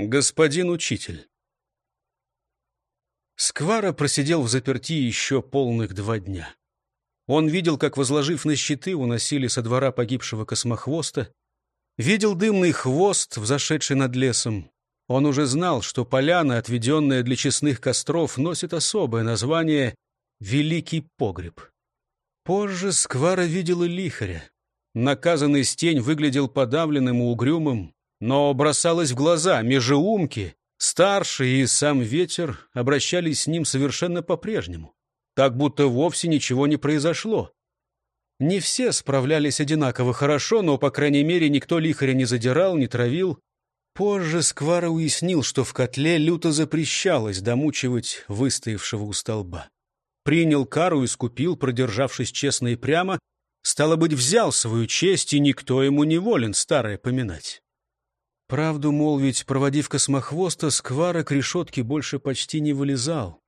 Господин учитель. Сквара просидел в заперти еще полных два дня. Он видел, как, возложив на щиты, уносили со двора погибшего космохвоста, видел дымный хвост, взошедший над лесом. Он уже знал, что поляна, отведенная для честных костров, носит особое название «Великий погреб». Позже Сквара видел и лихаря. Наказанный стень выглядел подавленным и угрюмым, но бросалось в глаза межеумки, старший и сам ветер обращались с ним совершенно по-прежнему, так будто вовсе ничего не произошло. Не все справлялись одинаково хорошо, но, по крайней мере, никто лихаря не задирал, не травил. Позже Сквара уяснил, что в котле люто запрещалось домучивать выстоявшего у столба. Принял кару и скупил, продержавшись честно и прямо, стало быть, взял свою честь, и никто ему не волен старое поминать. Правду молвить, проводив космохвоста, сквара к решетке больше почти не вылезал.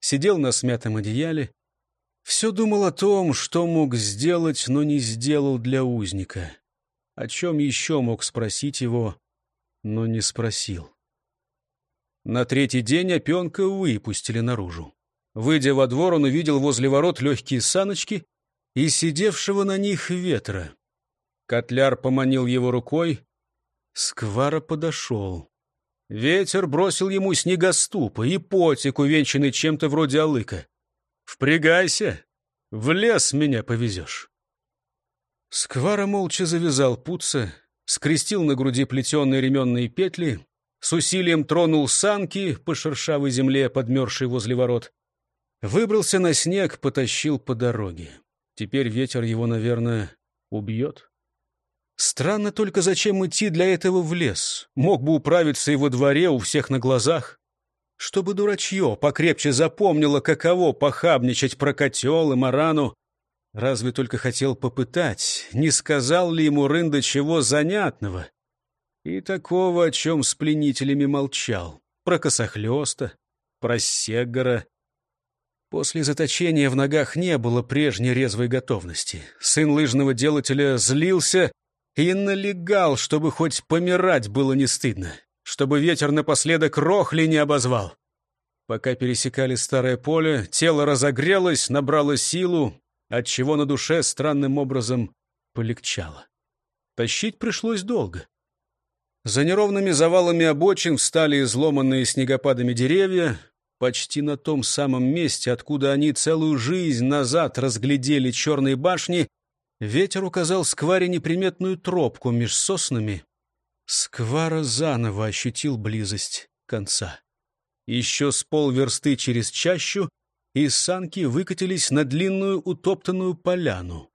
Сидел на смятом одеяле. Все думал о том, что мог сделать, но не сделал для узника. О чем еще мог спросить его, но не спросил. На третий день опенка выпустили наружу. Выйдя во двор, он увидел возле ворот легкие саночки и сидевшего на них ветра. Котляр поманил его рукой, Сквара подошел. Ветер бросил ему снегоступы и потик, увенчанный чем-то вроде алыка. «Впрягайся, в лес меня повезешь». Сквара молча завязал путца, скрестил на груди плетеные ременные петли, с усилием тронул санки по шершавой земле, подмерзшей возле ворот. Выбрался на снег, потащил по дороге. Теперь ветер его, наверное, убьет. Странно только, зачем идти для этого в лес. Мог бы управиться и во дворе у всех на глазах. Чтобы дурачье покрепче запомнило, каково похабничать про котел и марану. Разве только хотел попытать, не сказал ли ему Рында чего занятного. И такого, о чем с пленителями молчал. Про косохлёста, про Сегора. После заточения в ногах не было прежней резвой готовности. Сын лыжного делателя злился и налегал, чтобы хоть помирать было не стыдно, чтобы ветер напоследок рохли не обозвал. Пока пересекали старое поле, тело разогрелось, набрало силу, отчего на душе странным образом полегчало. Тащить пришлось долго. За неровными завалами обочин встали изломанные снегопадами деревья, почти на том самом месте, откуда они целую жизнь назад разглядели черные башни — Ветер указал Скваре неприметную тропку меж соснами. Сквара заново ощутил близость конца. Еще с полверсты через чащу, и санки выкатились на длинную утоптанную поляну.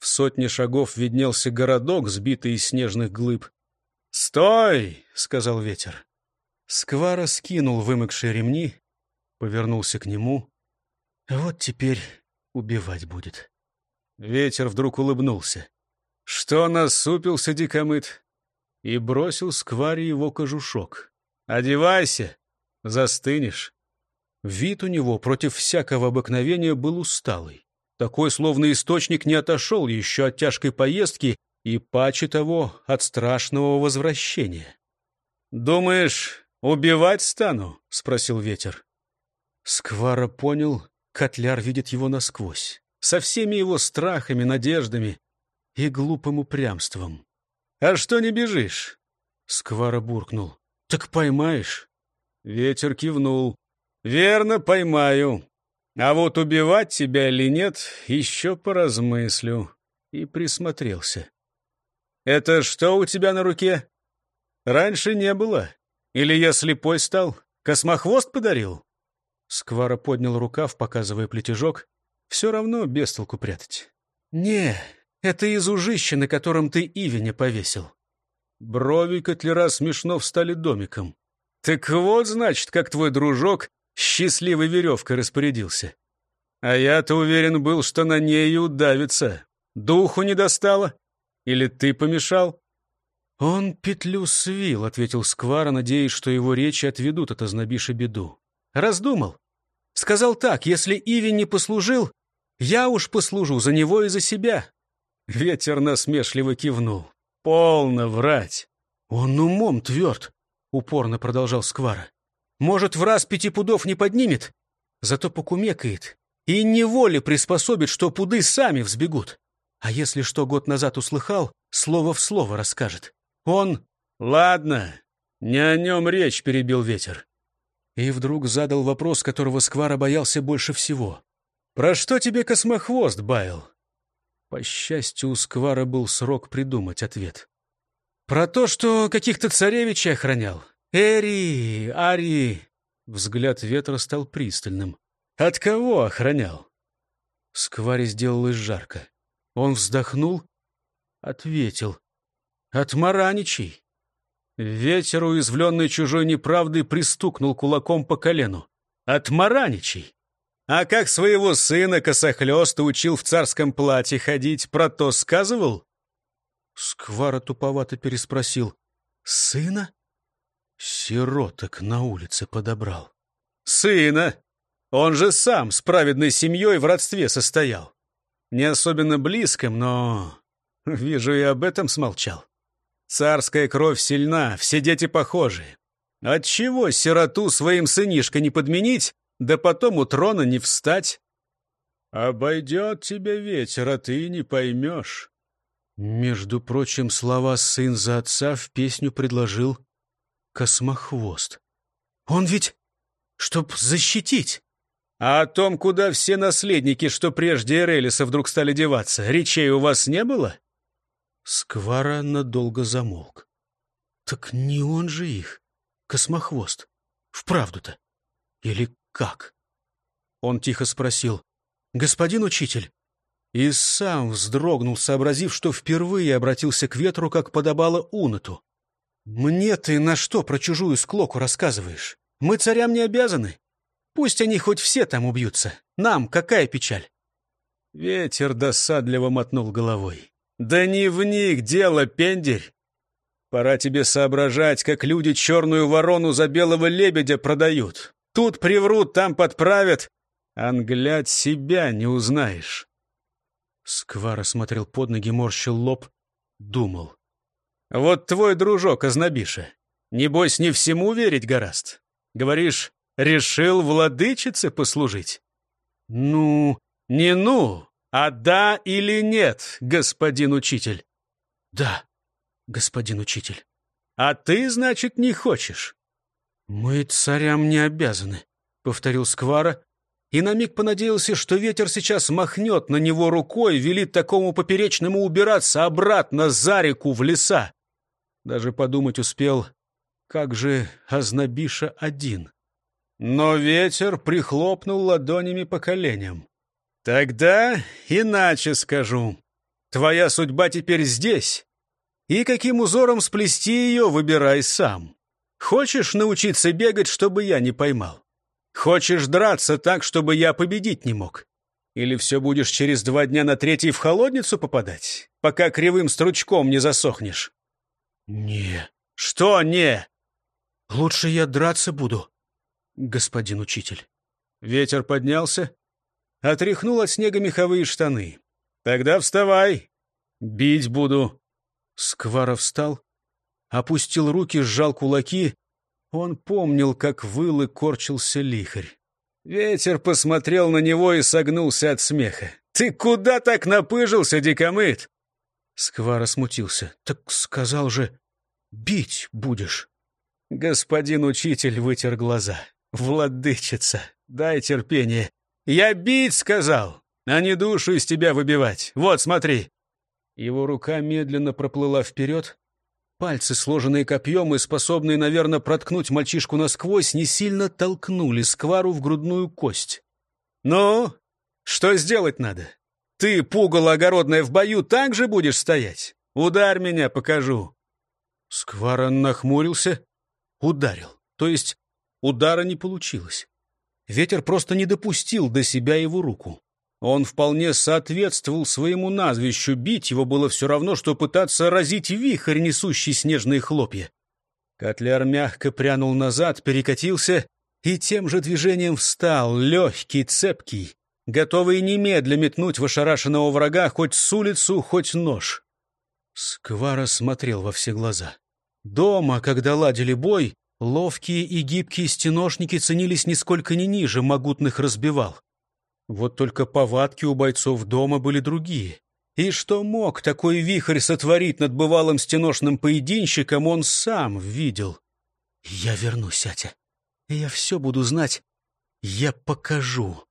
В сотне шагов виднелся городок, сбитый из снежных глыб. «Стой!» — сказал ветер. Сквара скинул вымокшие ремни, повернулся к нему. «Вот теперь убивать будет». Ветер вдруг улыбнулся. «Что насупился дикомыт?» И бросил сквари его кожушок. «Одевайся, застынешь». Вид у него против всякого обыкновения был усталый. Такой, словно источник не отошел еще от тяжкой поездки и, паче того, от страшного возвращения. «Думаешь, убивать стану?» — спросил ветер. Сквара понял, котляр видит его насквозь со всеми его страхами, надеждами и глупым упрямством. «А что не бежишь?» Сквара буркнул. «Так поймаешь?» Ветер кивнул. «Верно, поймаю. А вот убивать тебя или нет, еще поразмыслю». И присмотрелся. «Это что у тебя на руке?» «Раньше не было. Или я слепой стал? Космохвост подарил?» Сквара поднял рукав, показывая плетежок. Все равно без толку прятать. Не, это из ужища, на котором ты Ивеня повесил. Брови котлера смешно встали домиком. Так вот, значит, как твой дружок счастливой веревкой распорядился. А я-то уверен был, что на ней удавится. Духу не достало? Или ты помешал? Он петлю свил, — ответил Сквара, надеясь, что его речи отведут от ознобиши беду. Раздумал. Сказал так, если Ивин не послужил, я уж послужу за него и за себя. Ветер насмешливо кивнул. Полно врать. Он умом тверд. упорно продолжал Сквара. Может, в раз пяти пудов не поднимет, зато покумекает и неволе приспособит, что пуды сами взбегут. А если что год назад услыхал, слово в слово расскажет. Он... Ладно, не о нем речь, перебил ветер. И вдруг задал вопрос, которого Сквара боялся больше всего. «Про что тебе космохвост баял?» По счастью, у Сквара был срок придумать ответ. «Про то, что каких-то царевичей охранял. Эри, Ари...» Взгляд ветра стал пристальным. «От кого охранял?» Скваре сделалось жарко. Он вздохнул, ответил. «От Мараничей». Ветер, уязвленный чужой неправдой, пристукнул кулаком по колену. «От Мараничей! А как своего сына косохлёста учил в царском платье ходить, про то сказывал?» Сквара туповато переспросил. «Сына?» Сироток на улице подобрал. «Сына! Он же сам с праведной семьей в родстве состоял. Не особенно близком, но... Вижу, и об этом смолчал. Царская кровь сильна, все дети похожи. Отчего сироту своим сынишка не подменить, да потом у трона не встать? Обойдет тебя ветер, а ты не поймешь. Между прочим, слова «сын за отца» в песню предложил Космохвост. Он ведь, чтоб защитить. А о том, куда все наследники, что прежде Эрелиса, вдруг стали деваться, речей у вас не было? Сквара надолго замолк. Так не он же их, Космохвост. Вправду-то. Или как? Он тихо спросил. «Господин учитель?» И сам вздрогнул, сообразив, что впервые обратился к ветру, как подобало Унату. «Мне ты на что про чужую склоку рассказываешь? Мы царям не обязаны. Пусть они хоть все там убьются. Нам какая печаль?» Ветер досадливо мотнул головой. «Да не в них дело, пендель! Пора тебе соображать, как люди черную ворону за белого лебедя продают. Тут приврут, там подправят. Англять себя не узнаешь». Сквара смотрел под ноги, морщил лоб, думал. «Вот твой дружок Ознобиша, небось, не всему верить гораст. Говоришь, решил владычице послужить?» «Ну, не ну, а да или нет, господин учитель?» «Да, господин учитель». «А ты, значит, не хочешь?» «Мы царям не обязаны», — повторил Сквара, и на миг понадеялся, что ветер сейчас махнет на него рукой, велит такому поперечному убираться обратно за реку в леса. Даже подумать успел, как же Азнабиша один. Но ветер прихлопнул ладонями по коленям. «Тогда иначе скажу. Твоя судьба теперь здесь, и каким узором сплести ее, выбирай сам. Хочешь научиться бегать, чтобы я не поймал? Хочешь драться так, чтобы я победить не мог? Или все будешь через два дня на третий в холодницу попадать, пока кривым стручком не засохнешь? Не. Что не? Лучше я драться буду, господин учитель. Ветер поднялся, отряхнул от снега меховые штаны. Тогда вставай, бить буду. Скваров встал, опустил руки, сжал кулаки. Он помнил, как выл и корчился лихарь. Ветер посмотрел на него и согнулся от смеха. «Ты куда так напыжился, дикомыт?» Сквара смутился. «Так сказал же, бить будешь». Господин учитель вытер глаза. «Владычица, дай терпение. Я бить сказал, а не душу из тебя выбивать. Вот, смотри». Его рука медленно проплыла вперед. Пальцы, сложенные копьем и способные, наверное, проткнуть мальчишку насквозь, не сильно толкнули сквару в грудную кость. «Ну, что сделать надо? Ты, пугало огородное, в бою так же будешь стоять? Ударь меня, покажу». Сквара нахмурился, ударил. То есть удара не получилось. Ветер просто не допустил до себя его руку. Он вполне соответствовал своему назвищу. Бить его было все равно, что пытаться разить вихрь, несущий снежные хлопья. Котляр мягко прянул назад, перекатился и тем же движением встал, легкий, цепкий, готовый немедля метнуть в ошарашенного врага хоть с улицу, хоть нож. Сквара смотрел во все глаза. Дома, когда ладили бой, Ловкие и гибкие стеношники ценились нисколько не ниже могутных разбивал. Вот только повадки у бойцов дома были другие. И что мог такой вихрь сотворить над бывалым стеношным поединщиком, он сам видел. «Я вернусь, Атя. Я все буду знать. Я покажу».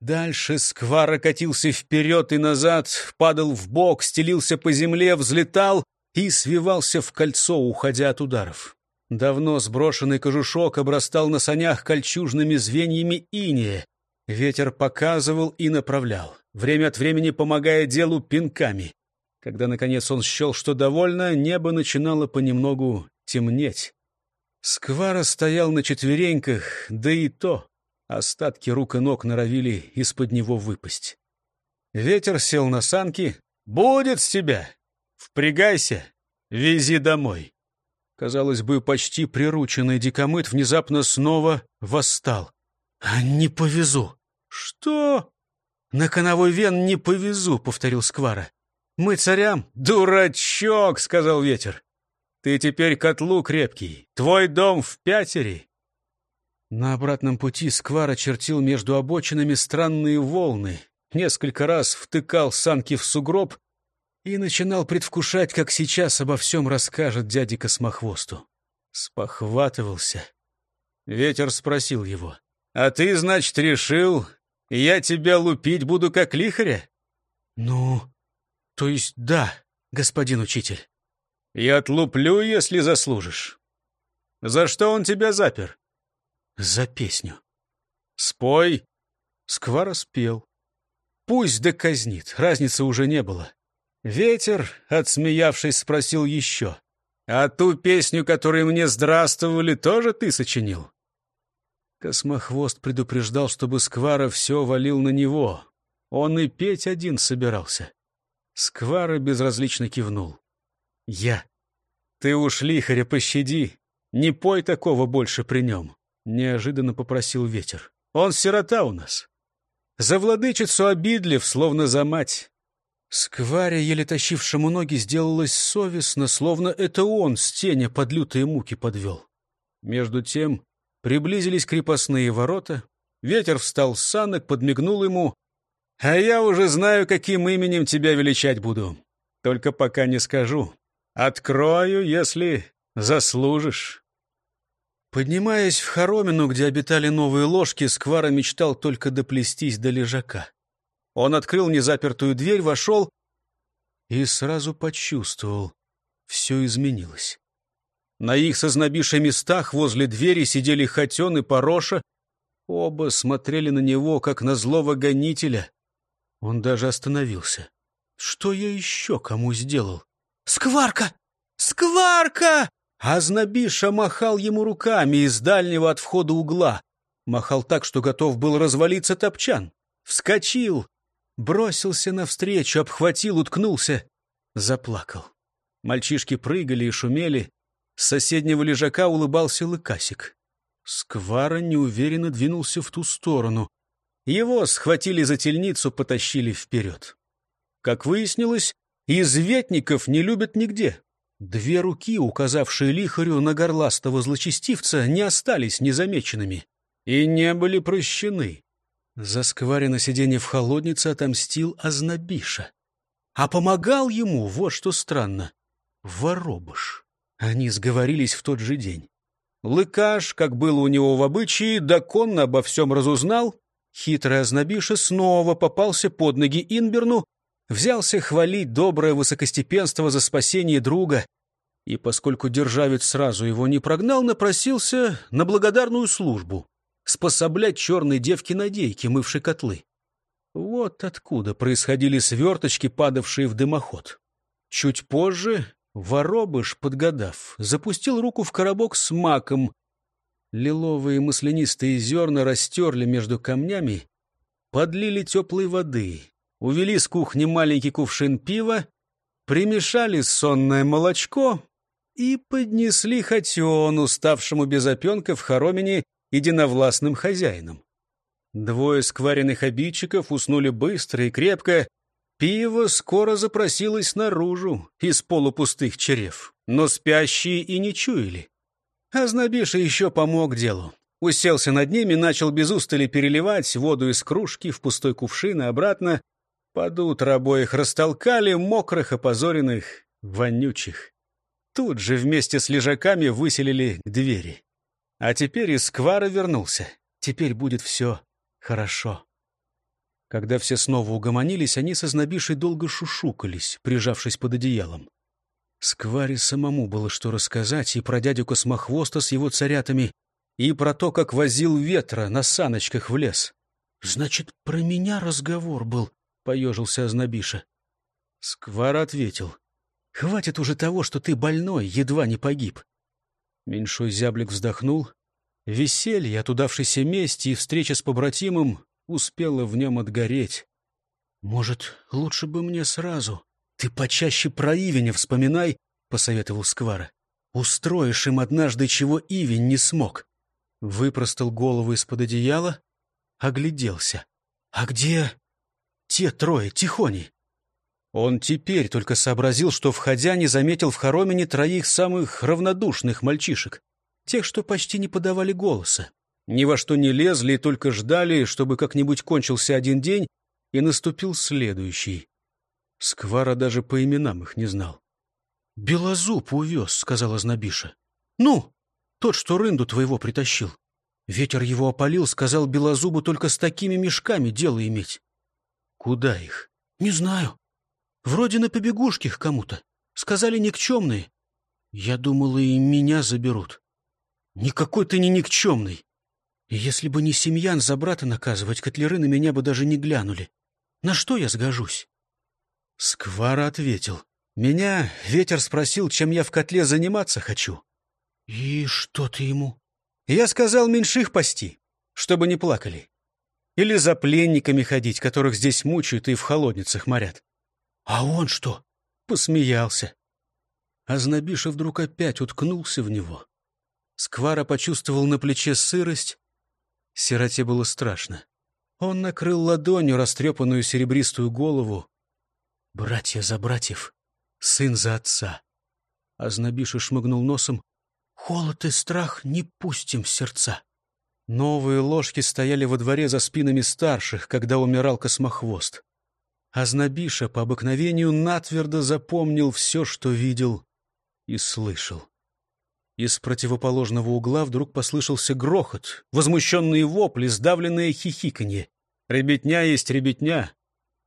Дальше сквара катился вперед и назад, падал в бок, стелился по земле, взлетал и свивался в кольцо, уходя от ударов. Давно сброшенный кожушок обрастал на санях кольчужными звеньями иния. Ветер показывал и направлял, время от времени помогая делу пинками. Когда, наконец, он счел, что довольно, небо начинало понемногу темнеть. Сквара стоял на четвереньках, да и то остатки рук и ног норовили из-под него выпасть. Ветер сел на санки. «Будет с тебя! Впрягайся! Вези домой!» Казалось бы, почти прирученный дикомыт внезапно снова восстал. «А «Не повезу!» «Что?» «На коновой вен не повезу», — повторил Сквара. «Мы царям?» «Дурачок!» — сказал ветер. «Ты теперь котлу крепкий. Твой дом в пятере». На обратном пути Сквара чертил между обочинами странные волны, несколько раз втыкал санки в сугроб и начинал предвкушать, как сейчас обо всем расскажет дяде Космохвосту. Спохватывался. Ветер спросил его. «А ты, значит, решил, я тебя лупить буду как лихаря? Ну, то есть да, господин учитель. Я отлуплю, если заслужишь. За что он тебя запер? За песню. Спой. Сквара спел. Пусть да казнит, разницы уже не было. Ветер, отсмеявшись, спросил еще. «А ту песню, которую мне здравствовали, тоже ты сочинил?» Космохвост предупреждал, чтобы Сквара все валил на него. Он и петь один собирался. Сквара безразлично кивнул. «Я. Ты уж лихаря пощади. Не пой такого больше при нем», — неожиданно попросил ветер. «Он сирота у нас. За владычицу обидлив, словно за мать». Скваре, еле тащившему ноги, сделалось совестно, словно это он с теня под лютые муки подвел. Между тем Приблизились крепостные ворота. Ветер встал с санок, подмигнул ему. «А я уже знаю, каким именем тебя величать буду. Только пока не скажу. Открою, если заслужишь». Поднимаясь в хоромину, где обитали новые ложки, Сквара мечтал только доплестись до лежака. Он открыл незапертую дверь, вошел и сразу почувствовал — все изменилось. На их сознобишей местах возле двери сидели Хотен и Пороша. Оба смотрели на него, как на злого гонителя. Он даже остановился. Что я еще кому сделал? «Скварка! Скварка!» А Знобиша махал ему руками из дальнего от входа угла. Махал так, что готов был развалиться топчан. Вскочил, бросился навстречу, обхватил, уткнулся, заплакал. Мальчишки прыгали и шумели. С соседнего лежака улыбался лыкасик. Сквара неуверенно двинулся в ту сторону. Его схватили за тельницу, потащили вперед. Как выяснилось, изветников не любят нигде. Две руки, указавшие лихарю на горластого злочестивца, не остались незамеченными и не были прощены. За скваре на сиденье в холоднице отомстил Ознобиша. А помогал ему, вот что странно, воробыш. Они сговорились в тот же день. Лыкаш, как было у него в обычае, доконно обо всем разузнал. Хитрый ознобиша снова попался под ноги Инберну, взялся хвалить доброе высокостепенство за спасение друга. И поскольку державец сразу его не прогнал, напросился на благодарную службу способлять черной девке надейки, мывшей котлы. Вот откуда происходили сверточки, падавшие в дымоход. Чуть позже Воробыш, подгадав, запустил руку в коробок с маком. Лиловые маслянистые зерна растерли между камнями, подлили теплой воды, увели с кухни маленький кувшин пива, примешали сонное молочко и поднесли Хотену, ставшему без опенка в хоромине единовластным хозяином. Двое скваренных обидчиков уснули быстро и крепко, Пиво скоро запросилось наружу из полупустых черев, но спящие и не чуяли. А Знобиша еще помог делу. Уселся над ними, начал без устали переливать воду из кружки в пустой кувшин и обратно. Под утро обоих растолкали, мокрых, опозоренных, вонючих. Тут же вместе с лежаками выселили к двери. А теперь из сквара вернулся. Теперь будет все хорошо. Когда все снова угомонились, они со Знобишей долго шушукались, прижавшись под одеялом. Скваре самому было что рассказать и про дядю Космохвоста с его царятами, и про то, как возил ветра на саночках в лес. — Значит, про меня разговор был, — поежился Ознобиша. Сквар ответил. — Хватит уже того, что ты больной, едва не погиб. Меньшой зяблик вздохнул. Веселье от удавшейся мести и встреча с побратимом успела в нем отгореть. — Может, лучше бы мне сразу? Ты почаще про Ивеня вспоминай, — посоветовал Сквара. Устроишь им однажды, чего Ивень не смог. Выпростал голову из-под одеяла, огляделся. А где те трое, тихони? Он теперь только сообразил, что, входя, не заметил в хоромине троих самых равнодушных мальчишек, тех, что почти не подавали голоса. Ни во что не лезли и только ждали, чтобы как-нибудь кончился один день, и наступил следующий. Сквара даже по именам их не знал. — Белозуб увез, — сказала Знобиша. — Ну, тот, что рынду твоего притащил. Ветер его опалил, сказал Белозубу только с такими мешками дело иметь. — Куда их? — Не знаю. Вроде на побегушках кому-то. Сказали никчемные. Я думала, и меня заберут. Никакой ты не никчемный. Если бы не семьян за брата наказывать, котлеры на меня бы даже не глянули. На что я сгожусь? Сквара ответил. Меня ветер спросил, чем я в котле заниматься хочу. И что ты ему? Я сказал меньших пасти, чтобы не плакали. Или за пленниками ходить, которых здесь мучают и в холодницах морят. А он что? Посмеялся. А Знобиша вдруг опять уткнулся в него. Сквара почувствовал на плече сырость, Сироте было страшно. Он накрыл ладонью растрепанную серебристую голову. «Братья за братьев, сын за отца». Азнабиша шмыгнул носом. «Холод и страх не пустим в сердца». Новые ложки стояли во дворе за спинами старших, когда умирал космохвост. Азнабиша по обыкновению натвердо запомнил все, что видел и слышал. Из противоположного угла вдруг послышался грохот, возмущенные вопли, сдавленное хихиканье. Ребятня есть ребятня.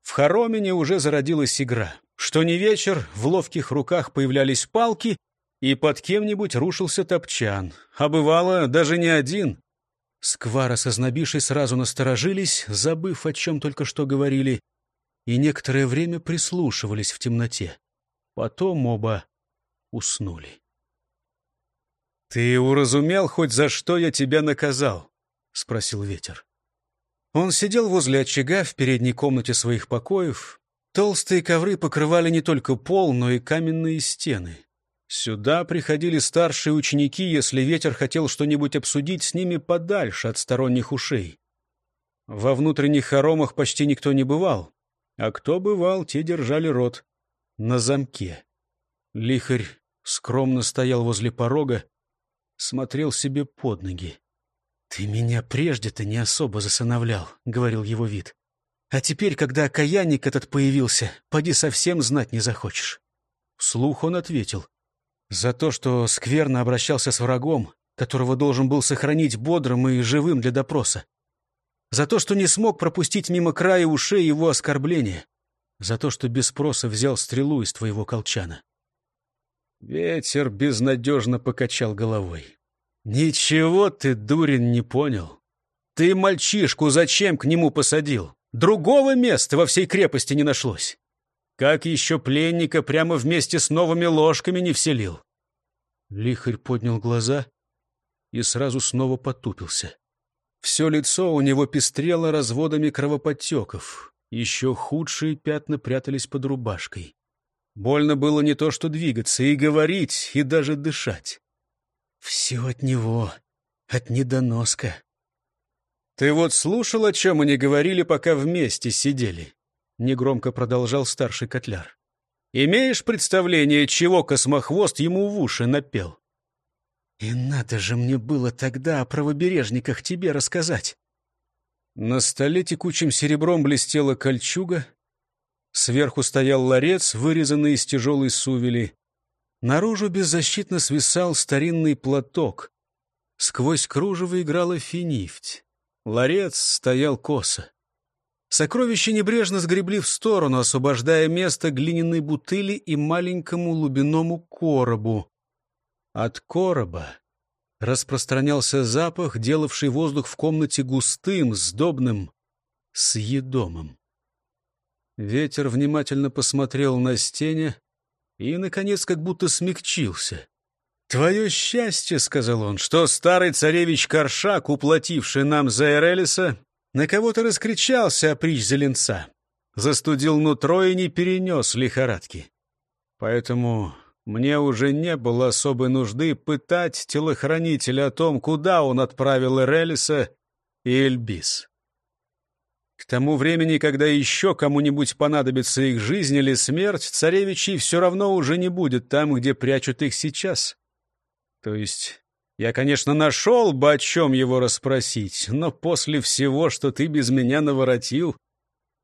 В хоромине уже зародилась игра. Что не вечер, в ловких руках появлялись палки, и под кем-нибудь рушился топчан. А бывало, даже не один. Сквара со Знобишей сразу насторожились, забыв, о чем только что говорили, и некоторое время прислушивались в темноте. Потом оба уснули. «Ты уразумел хоть за что я тебя наказал?» — спросил ветер. Он сидел возле очага в передней комнате своих покоев. Толстые ковры покрывали не только пол, но и каменные стены. Сюда приходили старшие ученики, если ветер хотел что-нибудь обсудить с ними подальше от сторонних ушей. Во внутренних хоромах почти никто не бывал, а кто бывал, те держали рот на замке. Лихарь скромно стоял возле порога, смотрел себе под ноги. «Ты меня прежде-то не особо засыновлял», — говорил его вид. «А теперь, когда окаянник этот появился, поди совсем знать не захочешь». Вслух он ответил. «За то, что скверно обращался с врагом, которого должен был сохранить бодрым и живым для допроса. За то, что не смог пропустить мимо края ушей его оскорбления. За то, что без спроса взял стрелу из твоего колчана. Ветер безнадежно покачал головой. «Ничего ты, дурин, не понял. Ты мальчишку зачем к нему посадил? Другого места во всей крепости не нашлось. Как еще пленника прямо вместе с новыми ложками не вселил?» Лихарь поднял глаза и сразу снова потупился. Все лицо у него пестрело разводами кровоподтеков. Еще худшие пятна прятались под рубашкой. Больно было не то что двигаться, и говорить, и даже дышать. Все от него, от недоноска. «Ты вот слушал, о чем они говорили, пока вместе сидели?» Негромко продолжал старший котляр. «Имеешь представление, чего космохвост ему в уши напел?» И надо же мне было тогда о правобережниках тебе рассказать. На столе текучим серебром блестела кольчуга. Сверху стоял ларец, вырезанный из тяжелой сувели. Наружу беззащитно свисал старинный платок. Сквозь кружево играла финифть. Ларец стоял косо. Сокровища небрежно сгребли в сторону, освобождая место глиняной бутыли и маленькому лубиному коробу. От короба распространялся запах, делавший воздух в комнате густым, сдобным, съедомым. Ветер внимательно посмотрел на стене и, наконец, как будто смягчился. «Твое счастье, — сказал он, — что старый царевич Коршак, уплативший нам за Эрелиса, на кого-то раскричался о притч Зеленца, застудил нутро и не перенес лихорадки. Поэтому мне уже не было особой нужды пытать телохранителя о том, куда он отправил Эрелиса и Эльбис. К тому времени, когда еще кому-нибудь понадобится их жизнь или смерть, царевичей все равно уже не будет там, где прячут их сейчас. То есть я, конечно, нашел бы, о чем его расспросить, но после всего, что ты без меня наворотил,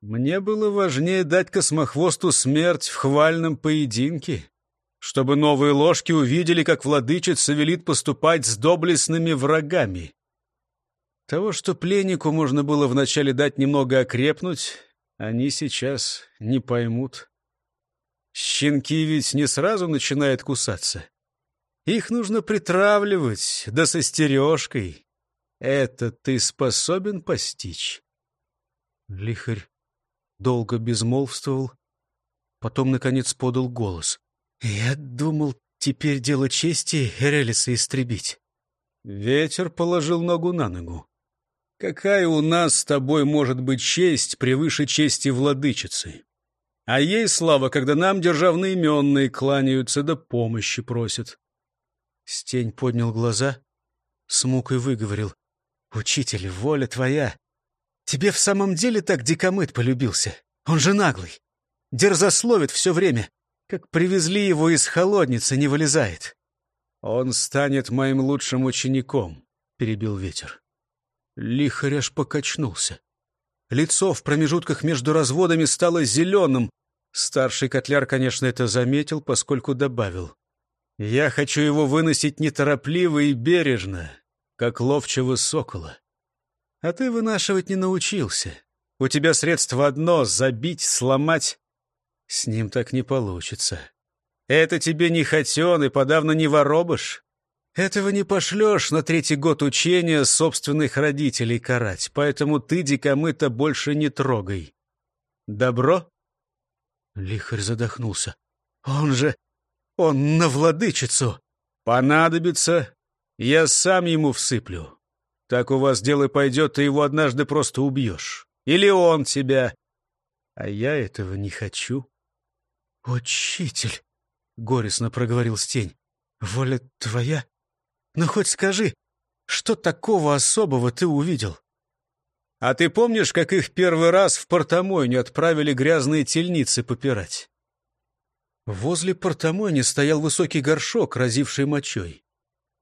мне было важнее дать космохвосту смерть в хвальном поединке, чтобы новые ложки увидели, как владычица велит поступать с доблестными врагами. Того, что пленнику можно было вначале дать немного окрепнуть, они сейчас не поймут. Щенки ведь не сразу начинают кусаться. Их нужно притравливать, да со стережкой. Это ты способен постичь? Лихарь долго безмолвствовал, потом, наконец, подал голос. «Я думал, теперь дело чести Эрелиса истребить». Ветер положил ногу на ногу. «Какая у нас с тобой может быть честь превыше чести владычицы? А ей слава, когда нам державные именные кланяются да помощи просят». Стень поднял глаза, с мукой выговорил. «Учитель, воля твоя! Тебе в самом деле так дикомыт полюбился? Он же наглый. Дерзословит все время. Как привезли его из холодницы, не вылезает. Он станет моим лучшим учеником, — перебил ветер. Лихарь аж покачнулся. Лицо в промежутках между разводами стало зеленым. Старший котляр, конечно, это заметил, поскольку добавил. «Я хочу его выносить неторопливо и бережно, как ловчего сокола. А ты вынашивать не научился. У тебя средство одно — забить, сломать, с ним так не получится. Это тебе не хотен и подавно не воробыш. Этого не пошлешь на третий год учения собственных родителей карать, поэтому ты дикомыта больше не трогай. Добро? Лихарь задохнулся. Он же... он на владычицу. Понадобится, я сам ему всыплю. Так у вас дело пойдет, ты его однажды просто убьешь. Или он тебя. А я этого не хочу. «Учитель!» — горестно проговорил Стень. «Воля твоя? Ну хоть скажи, что такого особого ты увидел?» «А ты помнишь, как их первый раз в портомойню отправили грязные тельницы попирать?» Возле портомойни стоял высокий горшок, разивший мочой.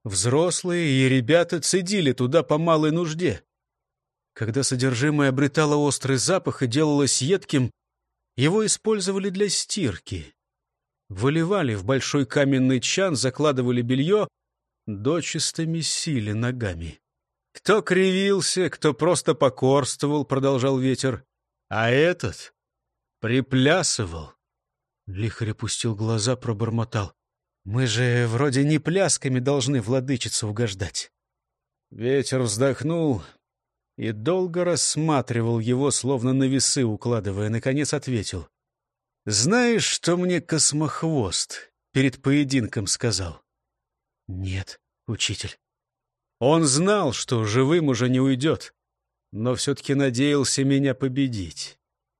Взрослые и ребята цедили туда по малой нужде. Когда содержимое обретало острый запах и делалось едким, его использовали для стирки. Выливали в большой каменный чан, закладывали белье, дочисто месили ногами. Кто кривился, кто просто покорствовал, продолжал ветер. А этот приплясывал. Лихарь опустил глаза, пробормотал. Мы же вроде не плясками должны владычицу угождать. Ветер вздохнул, и долго рассматривал его, словно на весы укладывая, наконец ответил. «Знаешь, что мне космохвост перед поединком сказал?» «Нет, учитель». Он знал, что живым уже не уйдет, но все-таки надеялся меня победить.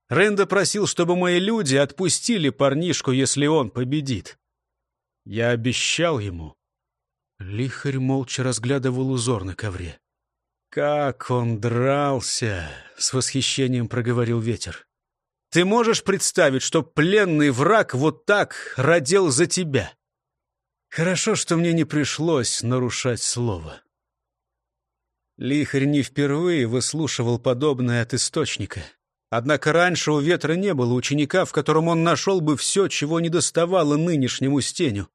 Ренда просил, чтобы мои люди отпустили парнишку, если он победит. Я обещал ему. Лихарь молча разглядывал узор на ковре. «Как он дрался!» — с восхищением проговорил ветер. «Ты можешь представить, что пленный враг вот так родил за тебя?» Хорошо, что мне не пришлось нарушать слово. Лихарь не впервые выслушивал подобное от источника. Однако раньше у ветра не было ученика, в котором он нашел бы все, чего не доставало нынешнему стеню.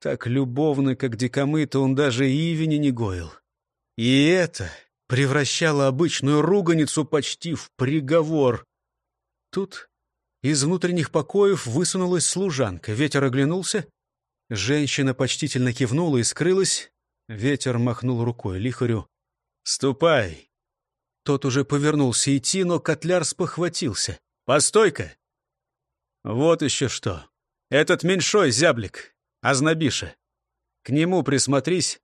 Так любовно, как дикомыта, он даже Ивени не гоил. И это превращало обычную руганицу почти в приговор. Тут из внутренних покоев высунулась служанка. Ветер оглянулся. Женщина почтительно кивнула и скрылась. Ветер махнул рукой лихарю. «Ступай!» Тот уже повернулся идти, но котляр спохватился. «Постой-ка!» «Вот еще что! Этот меньшой зяблик, Азнабиша. К нему присмотрись.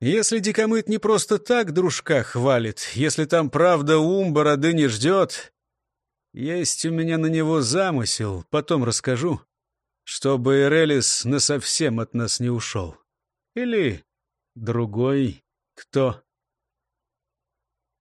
Если дикомыт не просто так дружка хвалит, если там правда ум бороды не ждет, есть у меня на него замысел, потом расскажу, чтобы Эрелис насовсем от нас не ушел. Или другой кто.